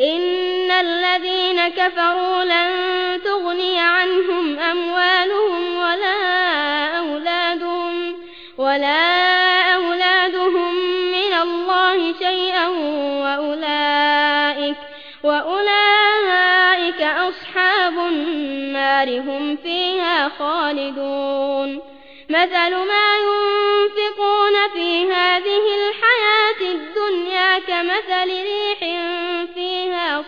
إن الذين كفروا لن تغني عنهم أموالهم ولا أولادهم ولا أولادهم من الله شيئا وأولئك وأولئك أصحاب النار هم فيها خالدون مثل ما ينفقون في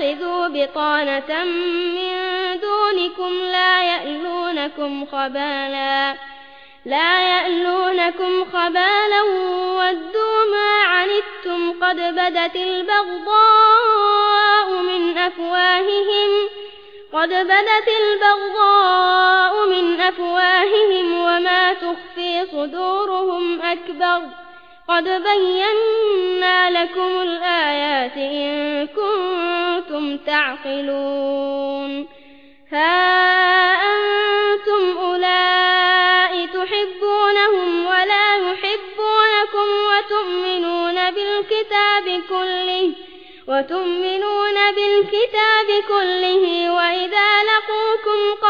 تتخذوا بطانة من دونكم لا يألونكم خبالا لا يألونكم خبالا ودوا ما عنتم قد بدت البغضاء من أفواههم قد بدت البغضاء من أفواههم وما تخفي صدورهم أكبر. قد بينا لكم الآيات إن كنتم تعقلون ها أنتم أولئك تحبونهم ولا يحبونكم وتؤمنون بالكتاب كله وتؤمنون بالكتاب كله وإذا لقوكم قالوا